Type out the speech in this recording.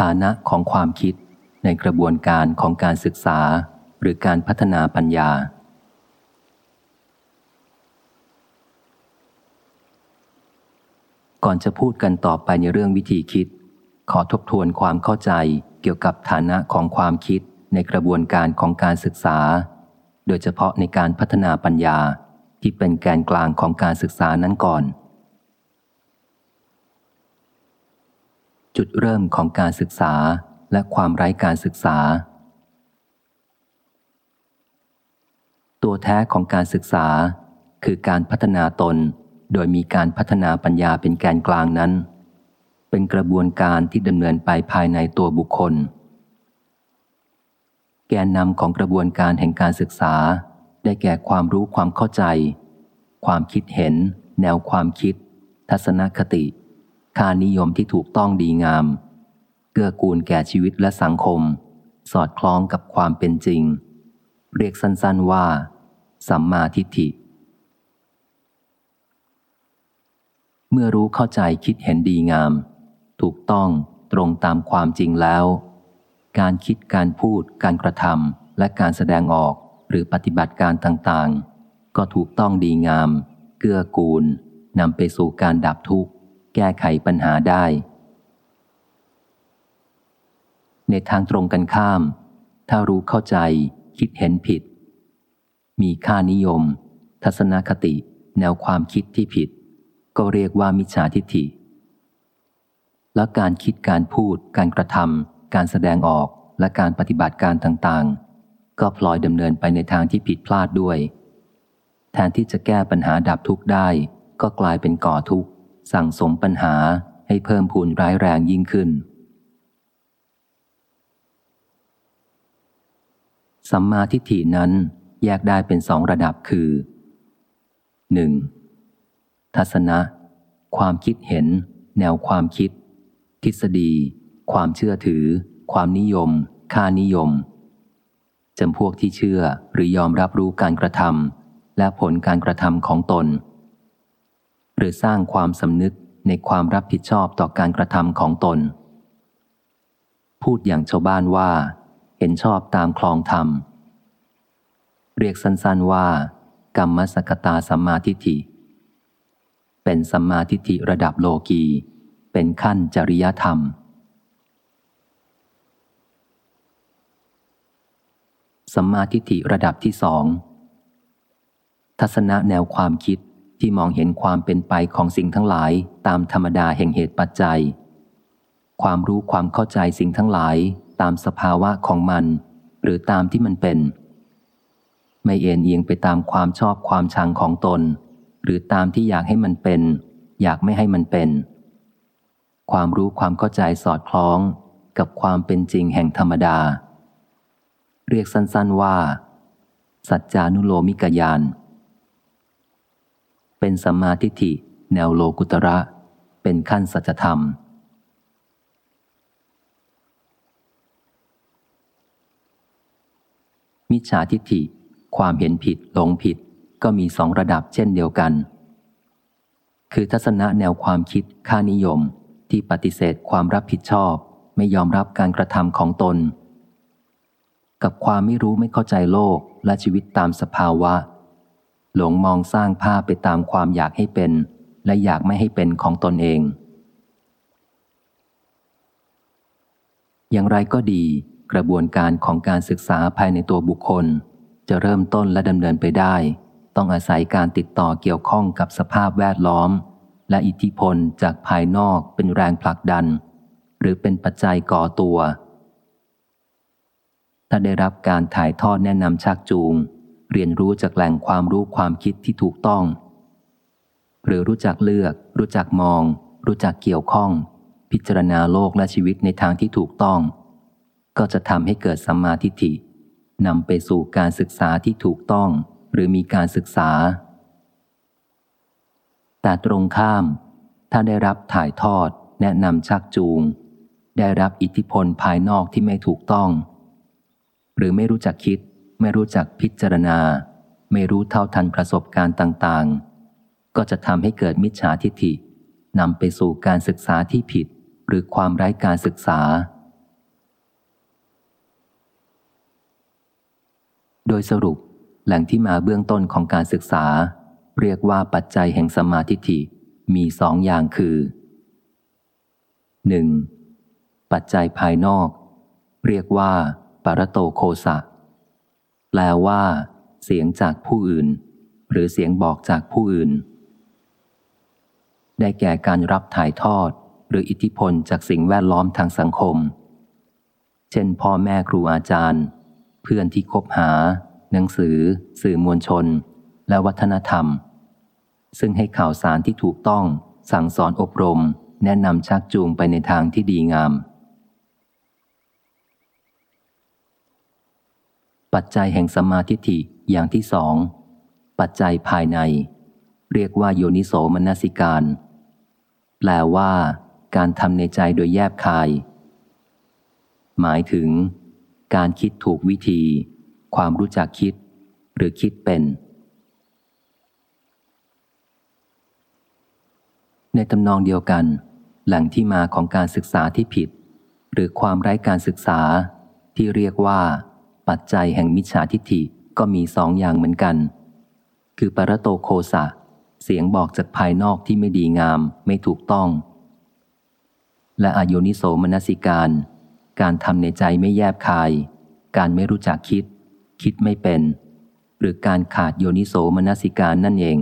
ฐานะของความคิดในกระบวนการของการศึกษาหรือการพัฒนาปัญญา ก่อนจะพูดกันต่อไปในเรื่องวิธีคิด ขอทบทวนความเข้าใจเกี่ยวกับฐานะของความคิดในกระบวนการของการศึกษา โดยเฉพาะในการพัฒนาปัญญาที่เป็นแกนกลางของการศึกษานั้นก่อน จุดเริ่มของการศึกษาและความไร้การศึกษา ตัวแท้ของการศึกษา คือการพัฒนาตน โดยมีการพัฒนาปัญญาเป็นแกนกลางนั้น เป็นกระบวนการที่ดำเนินไปภายในตัวบุคคล แกนนำของกระบวนการแห่งการศึกษา ได้แก่ความรู้ความเข้าใจ ความคิดเห็น แนวความคิด ทัศนคติ ค่านิยมที่ถูกต้องดีงาม เกื้อกูลแก่ชีวิตและสังคม สอดคล้องกับความเป็นจริง เรียกสั้นๆว่า สัมมาทิฏฐิ เมื่อรู้เข้าใจคิดเห็นดีงาม ถูกต้องตรงตามความจริงแล้ว การคิดการพูด การกระทำและการแสดงออกหรือปฏิบัติการต่างๆ ก็ถูกต้องดีงาม เกื้อกูลนำไปสู่การดับทุกข์ แก้ไขปัญหาได้ ในทางตรงกันข้าม ถ้ารู้เข้าใจ คิดเห็นผิด มีค่านิยม ทัศนคติ แนวความคิดที่ผิด ก็เรียกว่ามิจฉาทิฏฐิ และการคิดการพูด การกระทำการแสดงออกและการปฏิบัติการต่างๆ ก็พลอยดำเนินไปในทางที่ผิดพลาดด้วย แทนที่จะแก้ปัญหาดับทุกข์ได้ ก็กลายเป็นก่อทุกข์ สั่งสมปัญหาให้เพิ่มพูนร้ายแรงยิ่งขึ้น สัมมาทิฏฐินั้นแยกได้เป็นสองระดับคือ 1. ทัศนะ ความคิดเห็น แนวความคิด ทฤษฎี ความเชื่อถือ ความนิยม ค่านิยมจำพวกที่เชื่อหรือยอมรับรู้การกระทำและผลการกระทำของตน รือสร้างความสำนึกในความรับผิดชอบต่อการกระทำของตน พูดอย่างชาวบ้านว่า เห็นชอบตามคลองธรรม เรียกสั้นๆว่า กรรมสกตาสัมมาทิฏฐิ เป็นสัมมาทิฏฐิระดับโลกี เป็นขั้นจริยธรรมสัมมาทิฏฐิระดับที่สอง ทัศนะแนวความคิด ที่มองเห็นความเป็นไปของสิ่งทั้งหลายตามธรรมดาแห่งเหตุปัจจัย ความรู้ความเข้าใจสิ่งทั้งหลายตามสภาวะของมัน หรือตามที่มันเป็น ไม่เอ็นเอียงไปตามความชอบความชังของตน หรือตามที่อยากให้มันเป็น อยากไม่ให้มันเป็น ความรู้ความเข้าใจสอดคล้องกับความเป็นจริงแห่งธรรมดา เรียกสั้นๆว่า สัจจานุโลมิกยาน เป็นสัมมาทิฏฐิ แนวโลกุตระ เป็นขั้นสัจธรรม มิจฉาทิฏฐิ ความเห็นผิดหลงผิดก็มีสองระดับเช่นเดียวกัน คือทัศนะแนวความคิดค่านิยมที่ปฏิเสธความรับผิดชอบ ไม่ยอมรับการกระทำของตน กับความไม่รู้ไม่เข้าใจโลกและชีวิตตามสภาวะ หลงมองสร้างภาพไปตามความอยากให้เป็น และอยากไม่ให้เป็นของตนเอง อย่างไรก็ดี กระบวนการของการศึกษาภายในตัวบุคคล จะเริ่มต้นและดำเนินไปได้ ต้องอาศัยการติดต่อเกี่ยวข้องกับสภาพแวดล้อม และอิทธิพลจากภายนอกเป็นแรงผลักดัน หรือเป็นปัจจัยก่อตัว ถ้าได้รับการถ่ายทอดแนะนำชักจูง เรียนรู้จากแหล่งความรู้ความคิดที่ถูกต้อง หรือรู้จักเลือก รู้จักมอง รู้จักเกี่ยวข้อง พิจารณาโลกและชีวิตในทางที่ถูกต้อง ก็จะทำให้เกิดสัมมาทิฏฐินำไปสู่การศึกษาที่ถูกต้อง หรือมีการศึกษา แต่ตรงข้าม ถ้าได้รับถ่ายทอด แนะนำชักจูง ได้รับอิทธิพลภายนอกที่ไม่ถูกต้อง หรือไม่รู้จักคิด ไม่รู้จักพิจารณา ไม่รู้เท่าทันประสบการณ์ต่างๆ ก็จะทำให้เกิดมิจฉาทิฏฐินำไปสู่การศึกษาที่ผิด หรือความไร้การศึกษา โดยสรุปแหล่งที่มาเบื้องต้นของการศึกษา เรียกว่าปัจจัยแห่งสมาธิิมีสองอย่างคือ 1. ปัจจัยภายนอก เรียกว่า ปรโตโคสะ แปลว่า เสียงจากผู้อื่น หรือเสียงบอกจากผู้อื่น ได้แก่การรับถ่ายทอด หรืออิทธิพลจากสิ่งแวดล้อมทางสังคม เช่น พ่อแม่ครูอาจารย์ เพื่อนที่คบหา หนังสือ สื่อมวลชน และวัฒนธรรม ซึ่งให้ข่าวสารที่ถูกต้อง สั่งสอนอบรม แนะนำชักจูงไปในทางที่ดีงาม ปัจจัยแห่งสมาธิิอย่างที่สอง ปัจจัยภายใน เรียกว่าโยนิโสมนสิการ แปลว่า การทำในใจโดยแยบคาย หมายถึง การคิดถูกวิธี ความรู้จักคิด หรือคิดเป็น ในตำนองเดียวกัน แหล่งที่มาของการศึกษาที่ผิด หรือความไร้การศึกษาที่เรียกว่า ปัจจัยแห่งมิจฉาทิฏฐิก็มีสองอย่างเหมือนกัน คือปรโตโคสะ เสียงบอกจากภายนอกที่ไม่ดีงามไม่ถูกต้อง และอโยนิโสมนสิการ การทำในใจไม่แยบคาย การไม่รู้จักคิด คิดไม่เป็น หรือการขาดโยนิโสมนสิการนั่นเอง